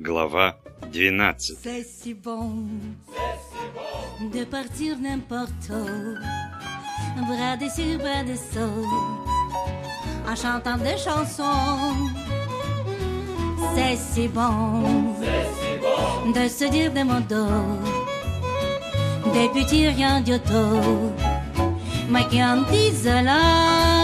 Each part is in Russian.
Глава 12 C'est si bon, de partir n'importe où, bras dessus, bras dessous, en chantant des chansons. C'est si bon, de se dire des mots doux, des petits riens d'auto, mais qui en disent là,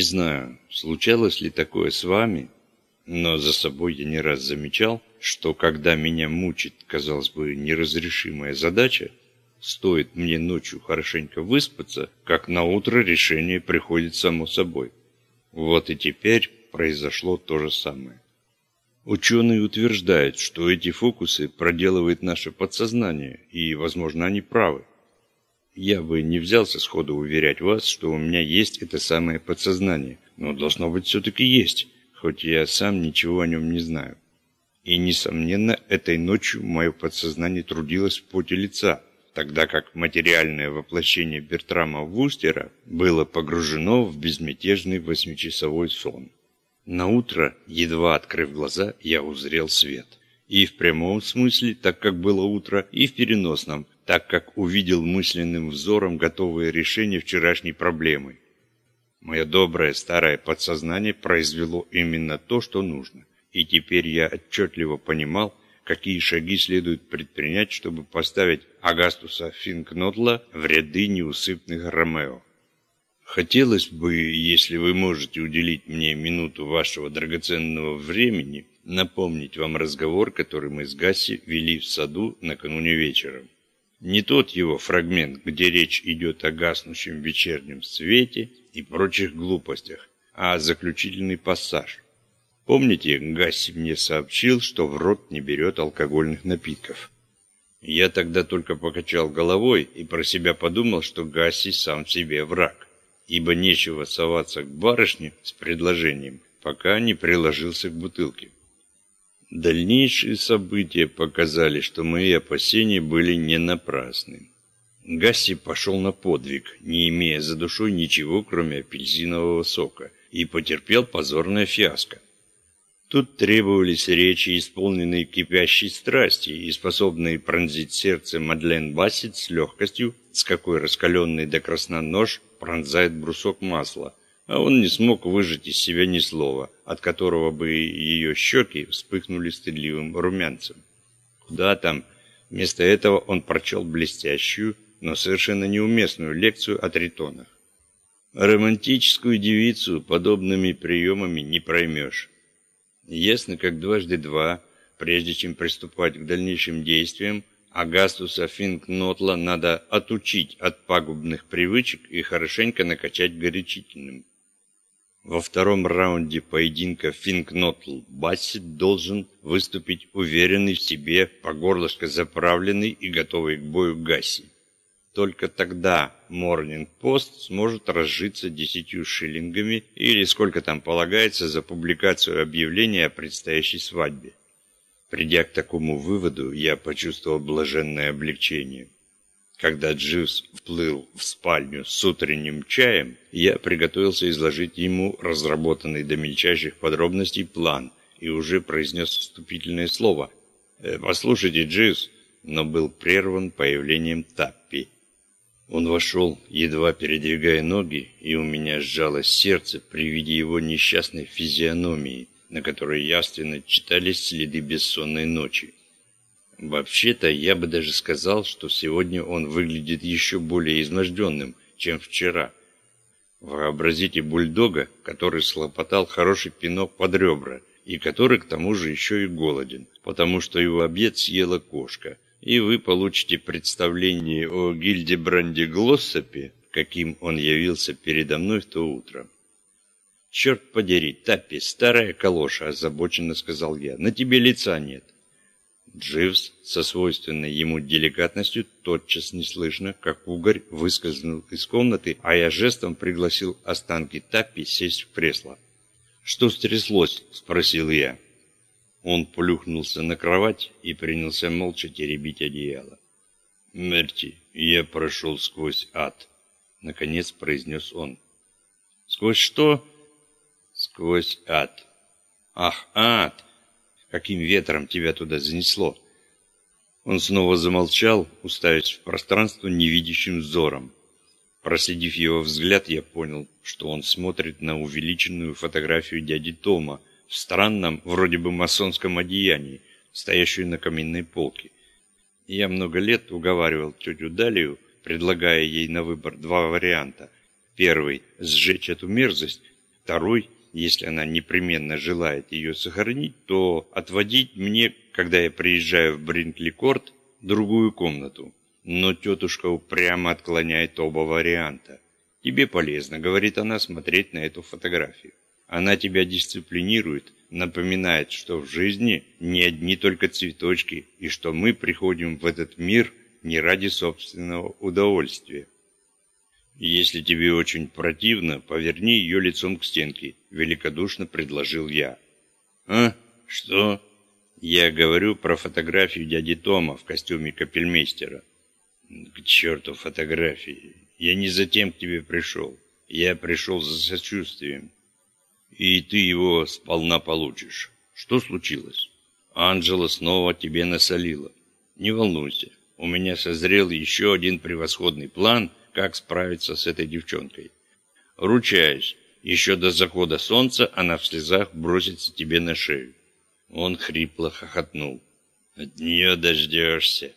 Не знаю, случалось ли такое с вами, но за собой я не раз замечал, что когда меня мучит, казалось бы, неразрешимая задача, стоит мне ночью хорошенько выспаться, как на утро решение приходит само собой. Вот и теперь произошло то же самое. Ученые утверждают, что эти фокусы проделывает наше подсознание, и, возможно, они правы. Я бы не взялся сходу уверять вас, что у меня есть это самое подсознание, но должно быть все-таки есть, хоть я сам ничего о нем не знаю. И, несомненно, этой ночью мое подсознание трудилось в поте лица, тогда как материальное воплощение Бертрама Вустера было погружено в безмятежный восьмичасовой сон. На утро, едва открыв глаза, я узрел свет. И в прямом смысле, так как было утро, и в переносном, так как увидел мысленным взором готовое решение вчерашней проблемы. Мое доброе старое подсознание произвело именно то, что нужно. И теперь я отчетливо понимал, какие шаги следует предпринять, чтобы поставить Агастуса Финкнотла в ряды неусыпных Ромео. Хотелось бы, если вы можете уделить мне минуту вашего драгоценного времени, напомнить вам разговор, который мы с Гасси вели в саду накануне вечером. Не тот его фрагмент, где речь идет о гаснущем вечернем свете и прочих глупостях, а заключительный пассаж. Помните, Гасси мне сообщил, что в рот не берет алкогольных напитков. Я тогда только покачал головой и про себя подумал, что Гасси сам себе враг ибо нечего соваться к барышне с предложением, пока не приложился к бутылке. Дальнейшие события показали, что мои опасения были не напрасны. Гасси пошел на подвиг, не имея за душой ничего, кроме апельсинового сока, и потерпел позорное фиаско. Тут требовались речи, исполненные кипящей страсти и способные пронзить сердце Мадлен Бассет с легкостью, с какой раскаленный до красна нож пронзает брусок масла, а он не смог выжать из себя ни слова, от которого бы ее щеки вспыхнули стыдливым румянцем. Куда там? Вместо этого он прочел блестящую, но совершенно неуместную лекцию о тритонах. Романтическую девицу подобными приемами не проймешь. Ясно, как дважды два, прежде чем приступать к дальнейшим действиям, Агастуса Финкнотла надо отучить от пагубных привычек и хорошенько накачать горячительным. Во втором раунде поединка Финкнотл Бассет должен выступить уверенный в себе, по горлышко заправленный и готовый к бою Гасси. Только тогда Morning Post сможет разжиться десятью шиллингами или сколько там полагается за публикацию объявления о предстоящей свадьбе. Придя к такому выводу, я почувствовал блаженное облегчение. Когда Дживс вплыл в спальню с утренним чаем, я приготовился изложить ему разработанный до мельчайших подробностей план и уже произнес вступительное слово. «Э, «Послушайте, Дживс», но был прерван появлением Таппи. Он вошел, едва передвигая ноги, и у меня сжалось сердце при виде его несчастной физиономии – на которой явственно читались следы бессонной ночи. Вообще-то, я бы даже сказал, что сегодня он выглядит еще более изможденным, чем вчера. Вообразите бульдога, который слопотал хороший пинок под ребра, и который к тому же еще и голоден, потому что его обед съела кошка, и вы получите представление о Гильдебранде Глоссопе, каким он явился передо мной в то утро. «Черт подери, Таппи, старая калоша!» – озабоченно сказал я. «На тебе лица нет!» Дживс со свойственной ему деликатностью тотчас неслышно, как угорь, выскользнул из комнаты, а я жестом пригласил останки Таппи сесть в кресло. «Что стряслось?» – спросил я. Он плюхнулся на кровать и принялся молча теребить одеяло. «Мерти, я прошел сквозь ад», — наконец произнес он. «Сквозь что?» «Сквозь ад». «Ах, ад! Каким ветром тебя туда занесло?» Он снова замолчал, уставясь в пространство невидящим взором. Проследив его взгляд, я понял, что он смотрит на увеличенную фотографию дяди Тома в странном, вроде бы масонском одеянии, стоящую на каминной полке. Я много лет уговаривал тетю Далию, предлагая ей на выбор два варианта. Первый – сжечь эту мерзость. Второй – если она непременно желает ее сохранить, то отводить мне, когда я приезжаю в Бринкли-Корт, другую комнату. Но тетушка упрямо отклоняет оба варианта. «Тебе полезно», — говорит она, — «смотреть на эту фотографию». Она тебя дисциплинирует, напоминает, что в жизни не одни только цветочки, и что мы приходим в этот мир не ради собственного удовольствия. «Если тебе очень противно, поверни ее лицом к стенке», — великодушно предложил я. «А? Что?» «Я говорю про фотографию дяди Тома в костюме капельмейстера». «К черту фотографии! Я не за тем к тебе пришел. Я пришел за сочувствием. И ты его сполна получишь. Что случилось? Анжела снова тебе насолила. Не волнуйся, у меня созрел еще один превосходный план, как справиться с этой девчонкой. Ручаюсь, еще до захода солнца она в слезах бросится тебе на шею. Он хрипло хохотнул. От нее дождешься.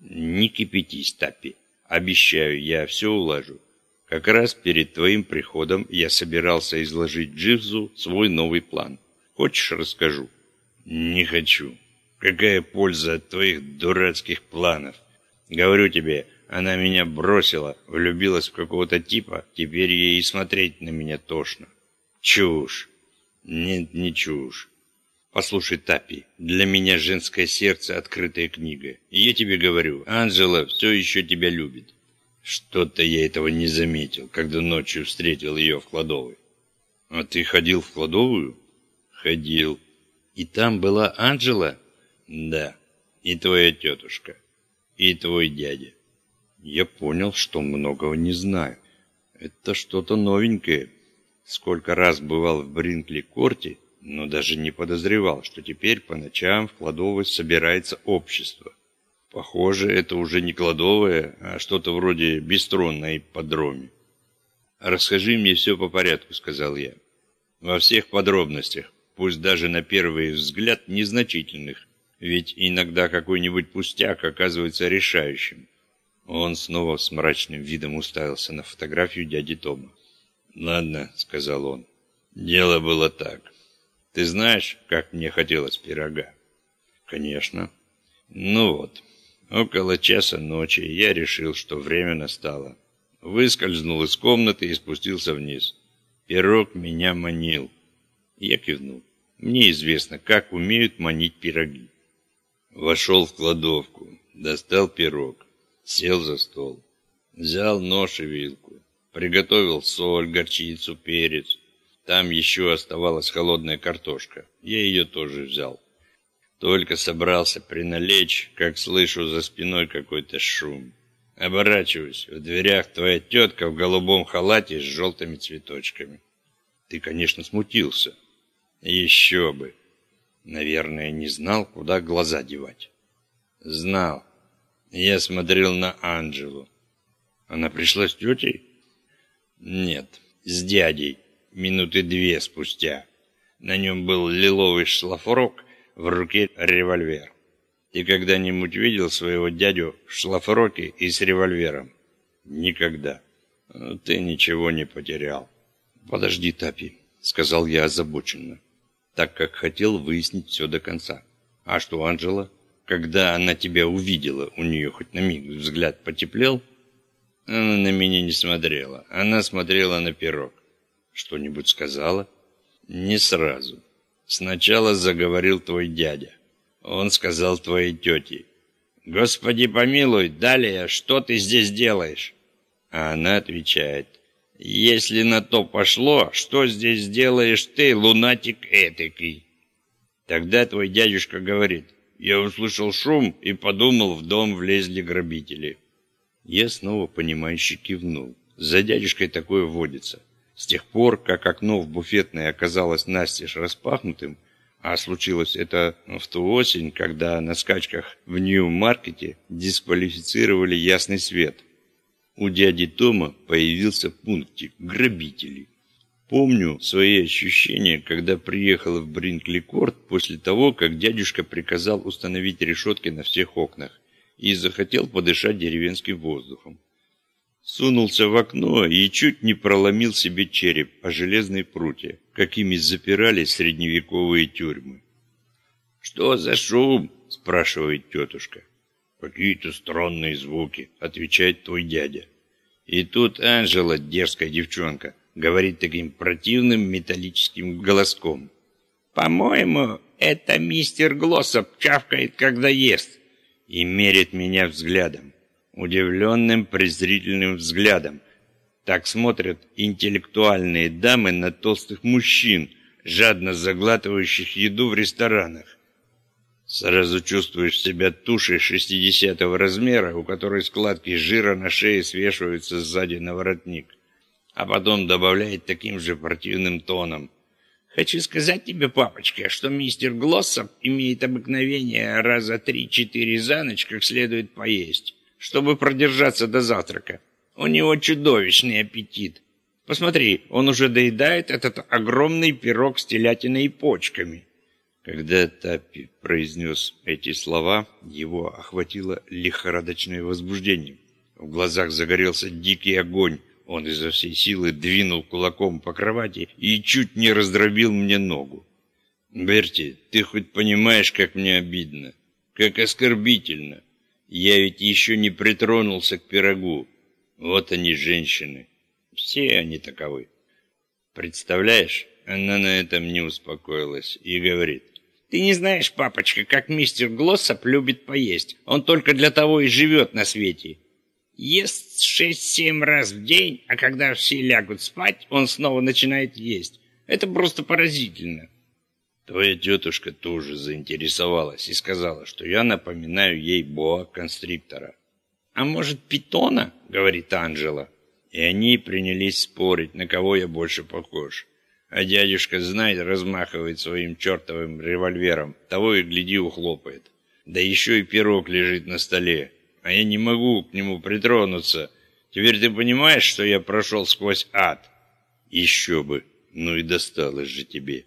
Не кипятись, Тапи. Обещаю, я все улажу. Как раз перед твоим приходом я собирался изложить Дживзу свой новый план. Хочешь, расскажу? Не хочу. Какая польза от твоих дурацких планов? Говорю тебе, она меня бросила, влюбилась в какого-то типа, теперь ей и смотреть на меня тошно. Чушь. Нет, не чушь. Послушай, Тапи, для меня женское сердце открытая книга. И я тебе говорю, Анжела все еще тебя любит. Что-то я этого не заметил, когда ночью встретил ее в кладовой. А ты ходил в кладовую? Ходил. И там была Анжела? Да. И твоя тетушка. И твой дядя. Я понял, что многого не знаю. Это что-то новенькое. Сколько раз бывал в Бринкли-Корте, но даже не подозревал, что теперь по ночам в кладовой собирается общество. Похоже, это уже не кладовое, а что-то вроде бистро на ипподроме. «Расскажи мне все по порядку», — сказал я. «Во всех подробностях, пусть даже на первый взгляд незначительных, ведь иногда какой-нибудь пустяк оказывается решающим». Он снова с мрачным видом уставился на фотографию дяди Тома. «Ладно», — сказал он, — «дело было так. Ты знаешь, как мне хотелось пирога? Конечно. Ну вот, около часа ночи я решил, что время настало. Выскользнул из комнаты и спустился вниз. Пирог меня манил. Я кивнул. Мне известно, как умеют манить пироги. Вошел в кладовку, достал пирог, сел за стол, взял нож и вилку, приготовил соль, горчицу, перец, там еще оставалась холодная картошка. Я ее тоже взял. Только собрался приналечь, как слышу за спиной какой-то шум. Оборачиваюсь. В дверях твоя тетка в голубом халате с желтыми цветочками. Ты, конечно, смутился. Еще бы. Наверное, не знал, куда глаза девать. Знал. Я смотрел на Анджелу. Она пришла с тетей? Нет, с дядей минуты две спустя. На нем был лиловый шлафрок, в руке револьвер. Ты когда-нибудь видел своего дядю в шлафроке и с револьвером? Никогда. Ты ничего не потерял. Подожди, Тапи, сказал я озабоченно, так как хотел выяснить все до конца. А что, Анжела? Когда она тебя увидела, у нее хоть на миг взгляд потеплел? Она на меня не смотрела. Она смотрела на пирог. Что-нибудь сказала? Не сразу. Сначала заговорил твой дядя. Он сказал твоей тете. «Господи помилуй, далее, что ты здесь делаешь?» А она отвечает. «Если на то пошло, что здесь делаешь ты, лунатик этакий?» Тогда твой дядюшка говорит, я услышал шум и подумал, в дом влезли грабители. Я снова понимающе кивнул. За дядюшкой такое водится. С тех пор, как окно в буфетной оказалось настежь распахнутым, а случилось это в ту осень, когда на скачках в Нью-Маркете дисквалифицировали ясный свет. У дяди Тома появился пунктик «Грабители». Помню свои ощущения, когда приехал в Бринкли-Корт после того, как дядюшка приказал установить решетки на всех окнах и захотел подышать деревенским воздухом. Сунулся в окно и чуть не проломил себе череп о железные прутья, какими запирали средневековые тюрьмы. «Что за шум?» – спрашивает тетушка. «Какие-то странные звуки», – отвечает твой дядя. И тут Анжела, дерзкая девчонка, говорит таким противным металлическим голоском. «По-моему, это мистер Глоссоп чавкает, когда ест», и мерит меня взглядом удивленным презрительным взглядом. Так смотрят интеллектуальные дамы на толстых мужчин, жадно заглатывающих еду в ресторанах. Сразу чувствуешь себя тушей шестидесятого размера, у которой складки жира на шее свешиваются сзади на воротник. А потом добавляет таким же противным тоном. «Хочу сказать тебе, папочка, что мистер Глоссоп имеет обыкновение раза три-четыре за ночь как следует поесть чтобы продержаться до завтрака. У него чудовищный аппетит. Посмотри, он уже доедает этот огромный пирог с телятиной и почками. Когда Таппи произнес эти слова, его охватило лихорадочное возбуждение. В глазах загорелся дикий огонь. Он изо всей силы двинул кулаком по кровати и чуть не раздробил мне ногу. «Берти, ты хоть понимаешь, как мне обидно? Как оскорбительно!» Я ведь еще не притронулся к пирогу. Вот они, женщины. Все они таковы. Представляешь, она на этом не успокоилась и говорит. Ты не знаешь, папочка, как мистер Глоссоп любит поесть. Он только для того и живет на свете. Ест шесть-семь раз в день, а когда все лягут спать, он снова начинает есть. Это просто поразительно. Твоя тетушка тоже заинтересовалась и сказала, что я напоминаю ей боа-констриктора. «А может, питона?» — говорит Анжела. И они принялись спорить, на кого я больше похож. А дядюшка, знает, размахивает своим чертовым револьвером. Того и гляди ухлопает. Да еще и пирог лежит на столе. А я не могу к нему притронуться. Теперь ты понимаешь, что я прошел сквозь ад? Еще бы. Ну и досталось же тебе.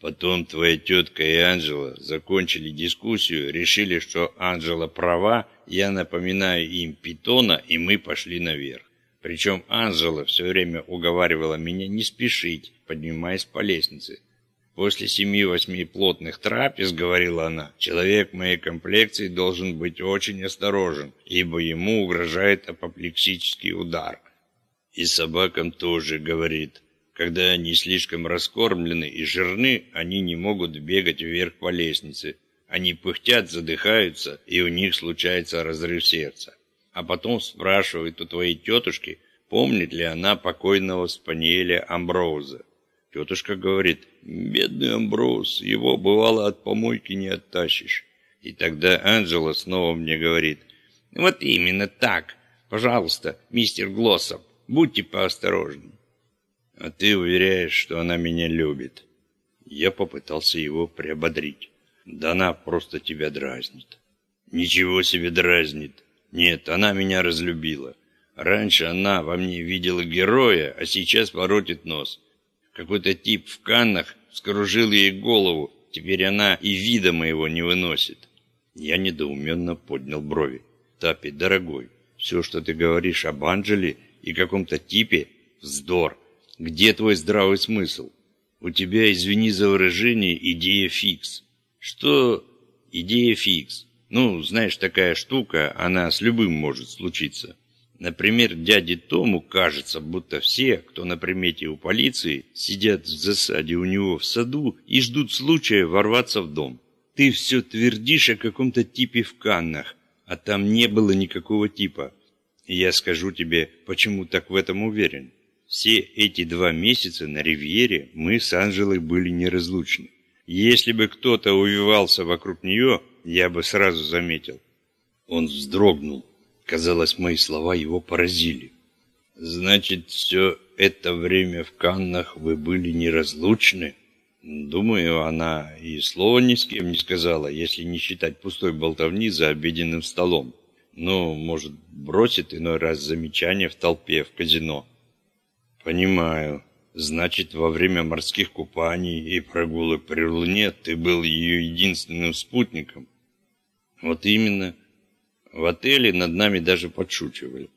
Потом твоя тетка и Анжела закончили дискуссию, решили, что Анжела права, я напоминаю им питона, и мы пошли наверх. Причем Анжела все время уговаривала меня не спешить, поднимаясь по лестнице. После семи-восьми плотных трапез, говорила она, человек моей комплекции должен быть очень осторожен, ибо ему угрожает апоплексический удар. И собакам тоже, говорит, когда они слишком раскормлены и жирны, они не могут бегать вверх по лестнице. Они пыхтят, задыхаются, и у них случается разрыв сердца. А потом спрашивают у твоей тетушки, помнит ли она покойного спаниеля Амброуза. Тетушка говорит, бедный Амброуз, его бывало от помойки не оттащишь. И тогда Анджела снова мне говорит, вот именно так, пожалуйста, мистер Глоссоп, будьте поосторожнее. А ты уверяешь, что она меня любит. Я попытался его приободрить. Да она просто тебя дразнит. Ничего себе дразнит. Нет, она меня разлюбила. Раньше она во мне видела героя, а сейчас воротит нос. Какой-то тип в Каннах вскружил ей голову. Теперь она и вида моего не выносит. Я недоуменно поднял брови. Тапи, дорогой, все, что ты говоришь об Анджеле и каком-то типе, вздор. Где твой здравый смысл? У тебя, извини за выражение, идея фикс. Что идея фикс? Ну, знаешь, такая штука, она с любым может случиться. Например, дяде Тому кажется, будто все, кто на примете у полиции, сидят в засаде у него в саду и ждут случая ворваться в дом. Ты все твердишь о каком-то типе в Каннах, а там не было никакого типа. Я скажу тебе, почему так в этом уверен. Все эти два месяца на Ривьере мы с Анжелой были неразлучны. Если бы кто-то увивался вокруг нее, я бы сразу заметил. Он вздрогнул. Казалось, мои слова его поразили. «Значит, все это время в Каннах вы были неразлучны?» Думаю, она и слова ни с кем не сказала, если не считать пустой болтовни за обеденным столом. Ну, может, бросит иной раз замечание в толпе в казино. Понимаю. Значит, во время морских купаний и прогулок при Луне ты был ее единственным спутником? Вот именно. В отеле над нами даже подшучивали.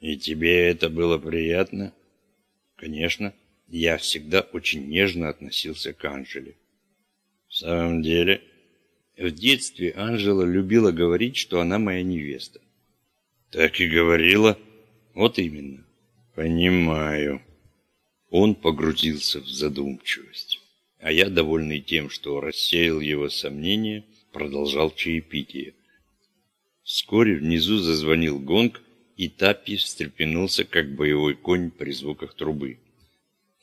И тебе это было приятно? Конечно. Я всегда очень нежно относился к Анжеле. В самом деле, в детстве Анжела любила говорить, что она моя невеста. Так и говорила. Вот именно. Понимаю. Он погрузился в задумчивость. А я, довольный тем, что рассеял его сомнения, продолжал чаепитие. Вскоре внизу зазвонил гонг, и Таппи встрепенулся, как боевой конь при звуках трубы.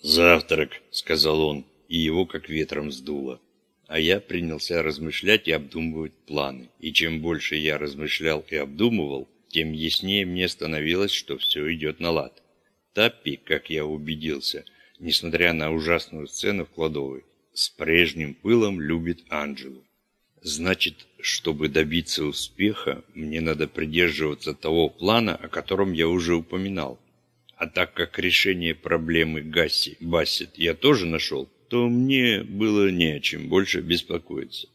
«Завтрак», — сказал он, и его как ветром сдуло. А я принялся размышлять и обдумывать планы. И чем больше я размышлял и обдумывал, тем яснее мне становилось, что все идет на лад. Таппи, как я убедился, несмотря на ужасную сцену в кладовой, с прежним пылом любит Анджелу. Значит, чтобы добиться успеха, мне надо придерживаться того плана, о котором я уже упоминал. А так как решение проблемы Гасси Бассет я тоже нашел, то мне было не о чем больше беспокоиться.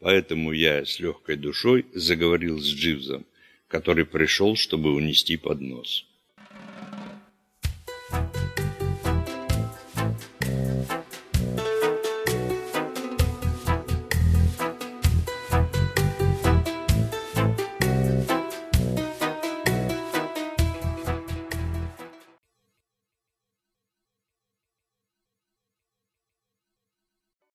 Поэтому я с легкой душой заговорил с Дживзом, который пришел, чтобы унести поднос.